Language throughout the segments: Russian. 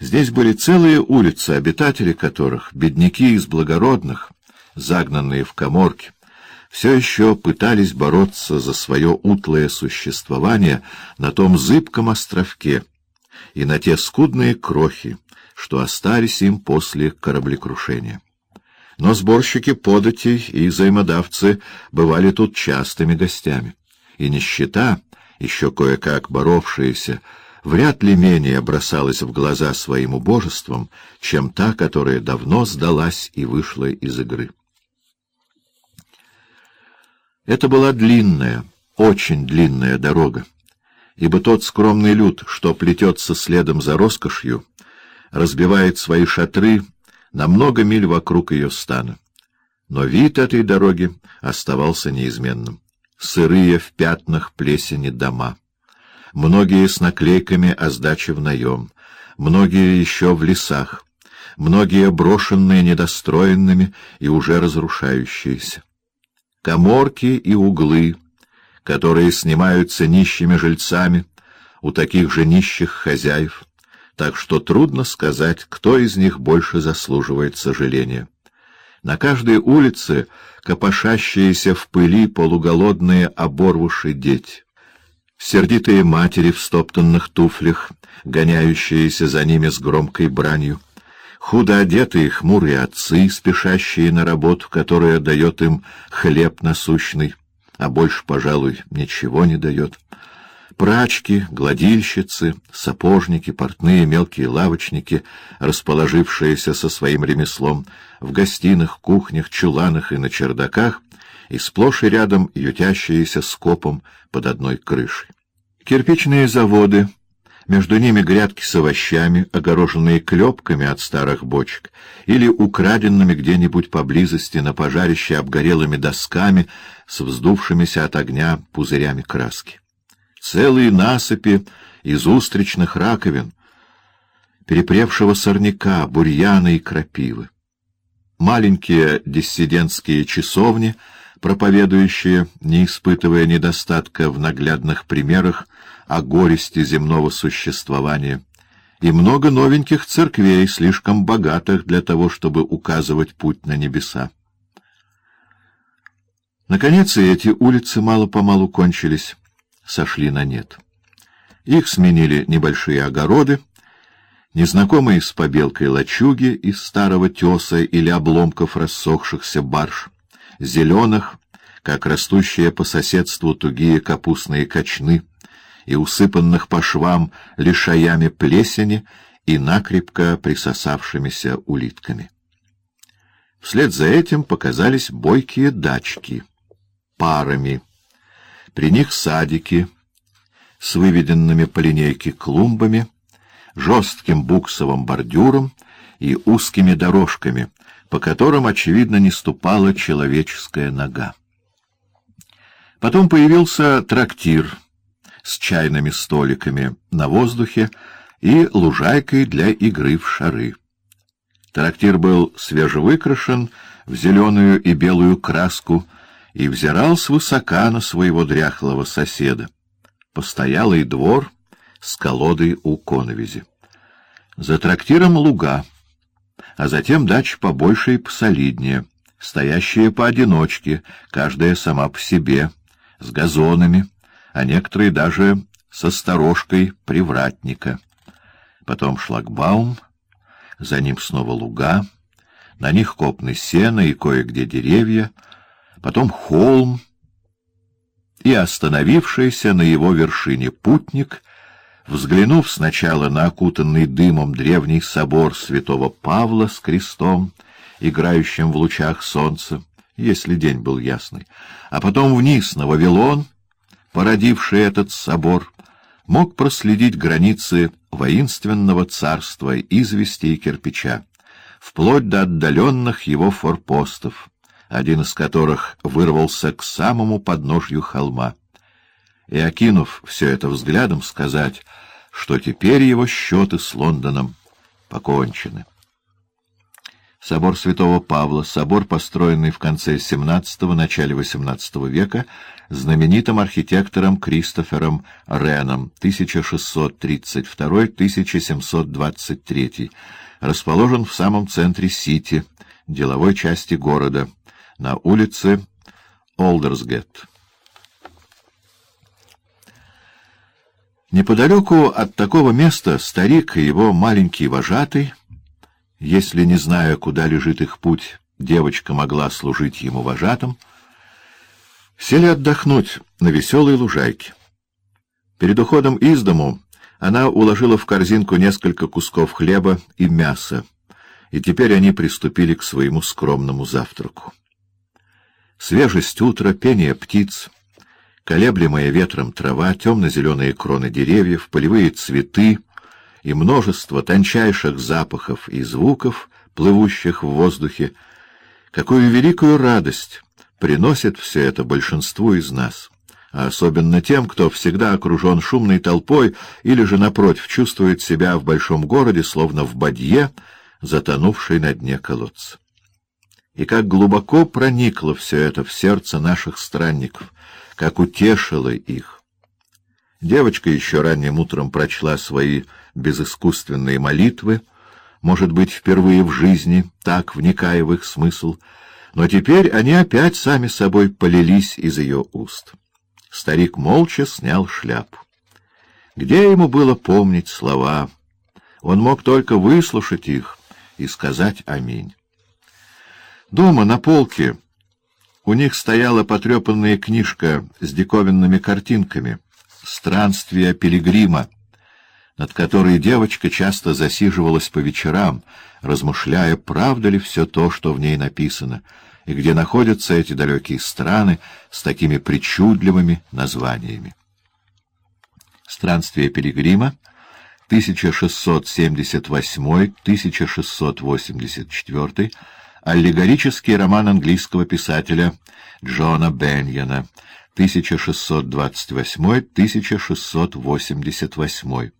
Здесь были целые улицы, обитатели которых, бедняки из благородных, загнанные в коморки, все еще пытались бороться за свое утлое существование на том зыбком островке и на те скудные крохи, что остались им после кораблекрушения. Но сборщики податей и взаимодавцы бывали тут частыми гостями, и нищета, еще кое-как боровшаяся, вряд ли менее бросалась в глаза своим убожеством, чем та, которая давно сдалась и вышла из игры. Это была длинная, очень длинная дорога, ибо тот скромный люд, что плетется следом за роскошью, разбивает свои шатры на много миль вокруг ее стана. Но вид этой дороги оставался неизменным. Сырые в пятнах плесени дома. Многие с наклейками о сдаче в наем, многие еще в лесах, многие брошенные недостроенными и уже разрушающиеся коморки и углы, которые снимаются нищими жильцами у таких же нищих хозяев, так что трудно сказать, кто из них больше заслуживает сожаления. На каждой улице копошащиеся в пыли полуголодные оборвуши дети, сердитые матери в стоптанных туфлях, гоняющиеся за ними с громкой бранью, худо одетые хмурые отцы, спешащие на работу, которая дает им хлеб насущный, а больше, пожалуй, ничего не дает. Прачки, гладильщицы, сапожники, портные, мелкие лавочники, расположившиеся со своим ремеслом в гостиных, кухнях, чуланах и на чердаках, и сплошь и рядом ютящиеся скопом под одной крышей. Кирпичные заводы — между ними грядки с овощами, огороженные клепками от старых бочек, или украденными где-нибудь поблизости на пожарище обгорелыми досками с вздувшимися от огня пузырями краски. Целые насыпи из устричных раковин, перепревшего сорняка, бурьяна и крапивы. Маленькие диссидентские часовни, проповедующие, не испытывая недостатка в наглядных примерах, о горести земного существования, и много новеньких церквей, слишком богатых для того, чтобы указывать путь на небеса. Наконец, и эти улицы мало-помалу кончились, сошли на нет. Их сменили небольшие огороды, незнакомые с побелкой лачуги из старого теса или обломков рассохшихся барж, зеленых, как растущие по соседству тугие капустные кочны — и усыпанных по швам лишаями плесени и накрепко присосавшимися улитками. Вслед за этим показались бойкие дачки, парами. При них садики с выведенными по линейке клумбами, жестким буксовым бордюром и узкими дорожками, по которым, очевидно, не ступала человеческая нога. Потом появился трактир — с чайными столиками на воздухе и лужайкой для игры в шары. Трактир был свежевыкрашен в зеленую и белую краску и взирал свысока на своего дряхлого соседа. Постоялый двор с колодой у коновизи. За трактиром луга, а затем дача побольше и посолиднее, стоящие поодиночке, каждая сама по себе, с газонами, а некоторые даже со сторожкой привратника. Потом шлагбаум, за ним снова луга, на них копны сена и кое-где деревья, потом холм, и остановившийся на его вершине путник, взглянув сначала на окутанный дымом древний собор святого Павла с крестом, играющим в лучах солнца, если день был ясный, а потом вниз на Вавилон — породивший этот собор, мог проследить границы воинственного царства извести и кирпича, вплоть до отдаленных его форпостов, один из которых вырвался к самому подножью холма. И, окинув все это взглядом, сказать, что теперь его счеты с Лондоном покончены. Собор святого Павла, собор, построенный в конце XVII – начале XVIII века знаменитым архитектором Кристофером Реном 1632-1723, расположен в самом центре Сити, деловой части города, на улице Олдерсгетт. Неподалеку от такого места старик и его маленький вожатый — если, не зная, куда лежит их путь, девочка могла служить ему вожатым, сели отдохнуть на веселой лужайке. Перед уходом из дому она уложила в корзинку несколько кусков хлеба и мяса, и теперь они приступили к своему скромному завтраку. Свежесть утра, пение птиц, колеблемая ветром трава, темно-зеленые кроны деревьев, полевые цветы — и множество тончайших запахов и звуков, плывущих в воздухе, какую великую радость приносит все это большинству из нас, а особенно тем, кто всегда окружен шумной толпой или же, напротив, чувствует себя в большом городе, словно в бадье, затонувшей на дне колодца. И как глубоко проникло все это в сердце наших странников, как утешило их. Девочка еще ранним утром прочла свои безыскусственные молитвы, может быть, впервые в жизни, так вникая в их смысл, но теперь они опять сами собой полились из ее уст. Старик молча снял шляпу. Где ему было помнить слова? Он мог только выслушать их и сказать «Аминь». Дома на полке у них стояла потрепанная книжка с диковинными картинками «Странствия пилигрима», над которой девочка часто засиживалась по вечерам, размышляя, правда ли все то, что в ней написано, и где находятся эти далекие страны с такими причудливыми названиями. «Странствие пилигрима» 1678-1684, аллегорический роман английского писателя Джона Беньяна 1628-1688.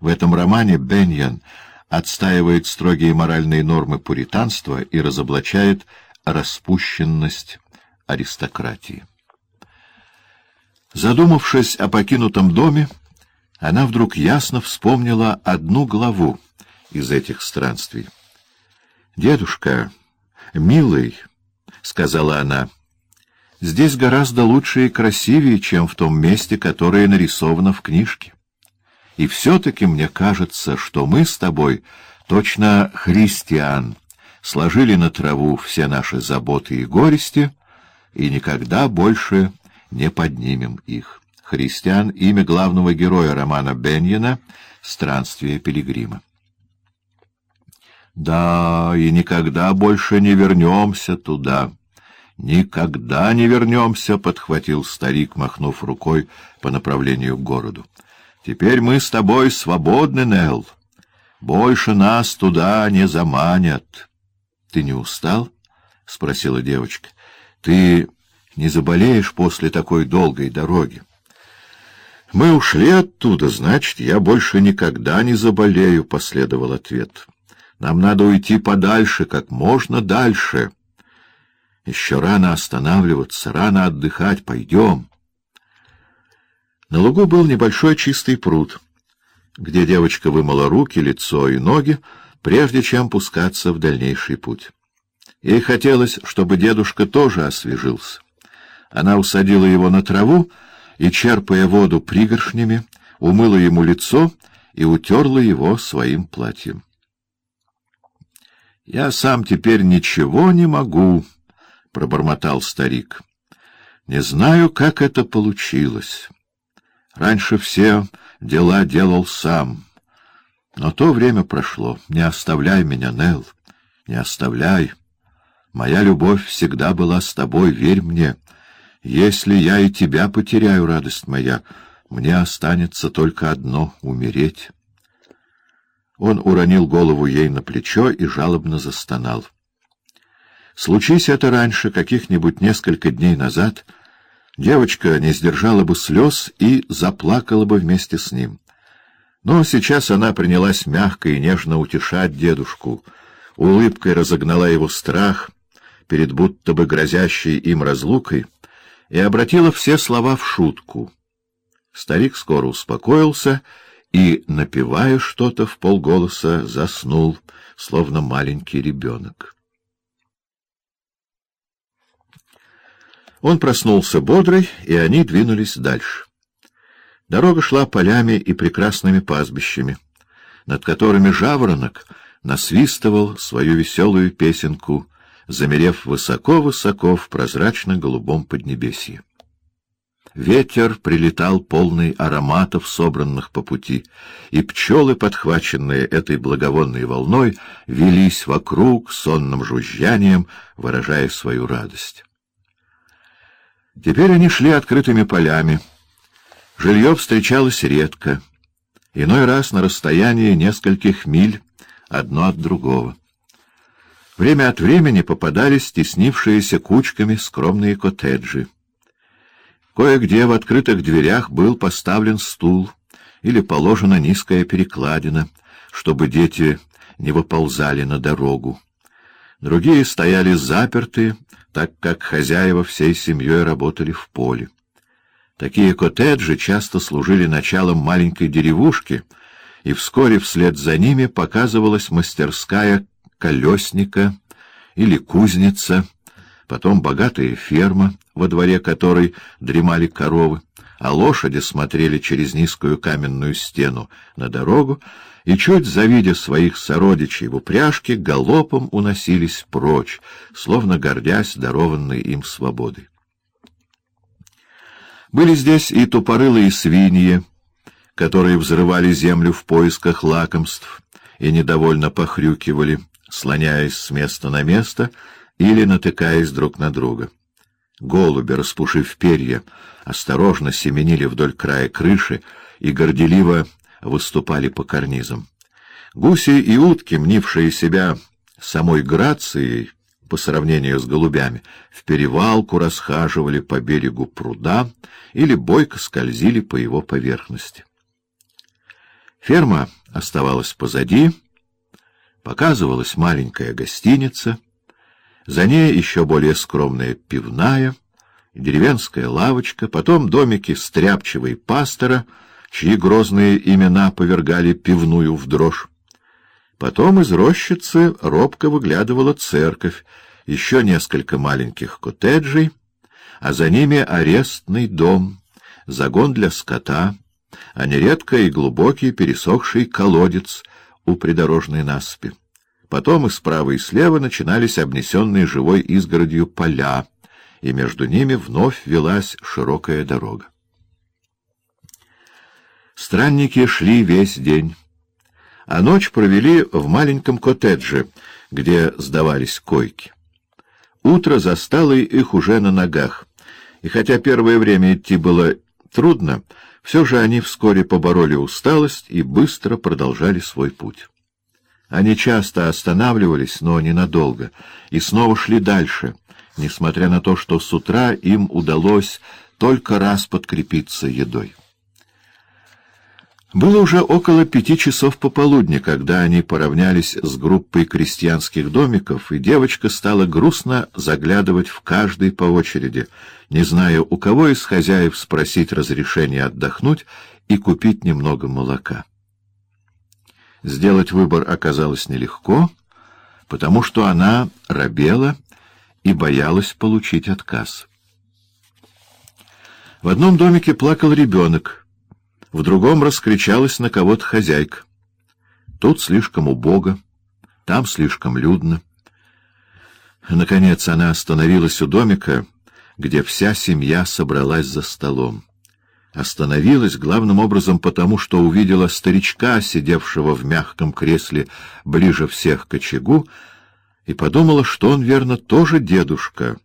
В этом романе Беньян отстаивает строгие моральные нормы пуританства и разоблачает распущенность аристократии. Задумавшись о покинутом доме, она вдруг ясно вспомнила одну главу из этих странствий. «Дедушка, милый», — сказала она, — «здесь гораздо лучше и красивее, чем в том месте, которое нарисовано в книжке. И все-таки мне кажется, что мы с тобой, точно христиан, сложили на траву все наши заботы и горести и никогда больше не поднимем их. Христиан — имя главного героя романа Беньена «Странствие пилигрима». Да, и никогда больше не вернемся туда. Никогда не вернемся, — подхватил старик, махнув рукой по направлению к городу. Теперь мы с тобой свободны, Нелл. Больше нас туда не заманят. — Ты не устал? — спросила девочка. — Ты не заболеешь после такой долгой дороги? — Мы ушли оттуда, значит, я больше никогда не заболею, — последовал ответ. — Нам надо уйти подальше, как можно дальше. Еще рано останавливаться, рано отдыхать, пойдем. — на лугу был небольшой чистый пруд, где девочка вымыла руки, лицо и ноги, прежде чем пускаться в дальнейший путь. Ей хотелось, чтобы дедушка тоже освежился. Она усадила его на траву и, черпая воду пригоршнями, умыла ему лицо и утерла его своим платьем. — Я сам теперь ничего не могу, — пробормотал старик. — Не знаю, как это получилось. Раньше все дела делал сам. Но то время прошло. Не оставляй меня, Нелл, не оставляй. Моя любовь всегда была с тобой, верь мне. Если я и тебя потеряю, радость моя, мне останется только одно — умереть. Он уронил голову ей на плечо и жалобно застонал. Случись это раньше, каких-нибудь несколько дней назад — Девочка не сдержала бы слез и заплакала бы вместе с ним. Но сейчас она принялась мягко и нежно утешать дедушку, улыбкой разогнала его страх перед будто бы грозящей им разлукой и обратила все слова в шутку. Старик скоро успокоился и, напевая что-то в полголоса, заснул, словно маленький ребенок. Он проснулся бодрый, и они двинулись дальше. Дорога шла полями и прекрасными пастбищами, над которыми жаворонок насвистывал свою веселую песенку, замерев высоко-высоко в прозрачно-голубом поднебесье. Ветер прилетал полный ароматов, собранных по пути, и пчелы, подхваченные этой благовонной волной, велись вокруг сонным жужжанием, выражая свою радость. Теперь они шли открытыми полями. Жилье встречалось редко, иной раз на расстоянии нескольких миль одно от другого. Время от времени попадались стеснившиеся кучками скромные коттеджи. Кое-где в открытых дверях был поставлен стул или положена низкая перекладина, чтобы дети не выползали на дорогу. Другие стояли заперты, так как хозяева всей семьей работали в поле. Такие коттеджи часто служили началом маленькой деревушки, и вскоре вслед за ними показывалась мастерская колесника или кузница, потом богатая ферма, во дворе которой дремали коровы, а лошади смотрели через низкую каменную стену на дорогу и, чуть завидя своих сородичей в упряжке, галопом уносились прочь, словно гордясь дарованной им свободой. Были здесь и тупорылые свиньи, которые взрывали землю в поисках лакомств и недовольно похрюкивали, слоняясь с места на место или натыкаясь друг на друга. Голуби, распушив перья, осторожно семенили вдоль края крыши и горделиво выступали по карнизам. Гуси и утки, мнившие себя самой грацией по сравнению с голубями, в перевалку расхаживали по берегу пруда или бойко скользили по его поверхности. Ферма оставалась позади, показывалась маленькая гостиница, за ней еще более скромная пивная, деревенская лавочка, потом домики стряпчивой пастора, чьи грозные имена повергали пивную в дрожь. Потом из рощицы робко выглядывала церковь, еще несколько маленьких коттеджей, а за ними арестный дом, загон для скота, а нередко и глубокий пересохший колодец у придорожной насыпи. Потом и справа и слева начинались обнесенные живой изгородью поля, и между ними вновь велась широкая дорога. Странники шли весь день, а ночь провели в маленьком коттедже, где сдавались койки. Утро застало их уже на ногах, и хотя первое время идти было трудно, все же они вскоре побороли усталость и быстро продолжали свой путь. Они часто останавливались, но ненадолго, и снова шли дальше, несмотря на то, что с утра им удалось только раз подкрепиться едой. Было уже около пяти часов пополудни, когда они поравнялись с группой крестьянских домиков, и девочка стала грустно заглядывать в каждый по очереди, не зная, у кого из хозяев спросить разрешения отдохнуть и купить немного молока. Сделать выбор оказалось нелегко, потому что она робела и боялась получить отказ. В одном домике плакал ребенок — в другом раскричалась на кого-то хозяйка. Тут слишком убого, там слишком людно. Наконец она остановилась у домика, где вся семья собралась за столом. Остановилась главным образом потому, что увидела старичка, сидевшего в мягком кресле ближе всех к очагу, и подумала, что он, верно, тоже дедушка,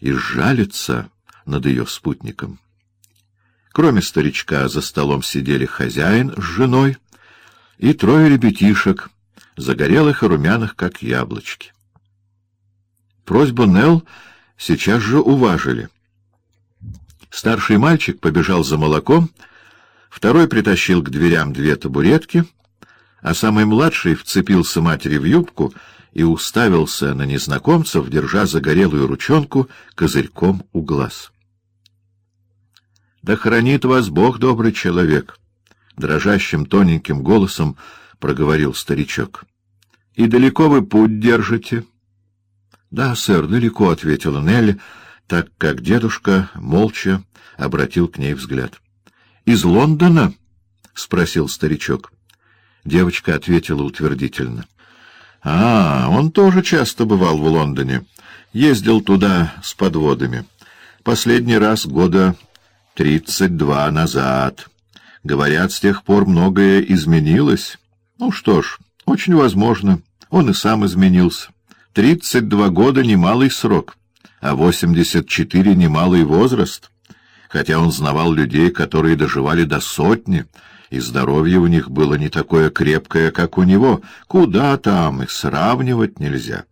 и сжалится над ее спутником. Кроме старичка за столом сидели хозяин с женой и трое ребятишек, загорелых и румяных, как яблочки. Просьбу Нелл сейчас же уважили. Старший мальчик побежал за молоком, второй притащил к дверям две табуретки, а самый младший вцепился матери в юбку и уставился на незнакомцев, держа загорелую ручонку козырьком у глаз. — Да хранит вас Бог, добрый человек! — дрожащим тоненьким голосом проговорил старичок. — И далеко вы путь держите? — Да, сэр, далеко, — ответила Нелли, так как дедушка молча обратил к ней взгляд. — Из Лондона? — спросил старичок. Девочка ответила утвердительно. — А, он тоже часто бывал в Лондоне. Ездил туда с подводами. Последний раз года тридцать два назад. Говорят, с тех пор многое изменилось. Ну что ж, очень возможно. Он и сам изменился. Тридцать два года — немалый срок, а восемьдесят четыре — немалый возраст. Хотя он знавал людей, которые доживали до сотни, и здоровье у них было не такое крепкое, как у него. Куда там, их сравнивать нельзя.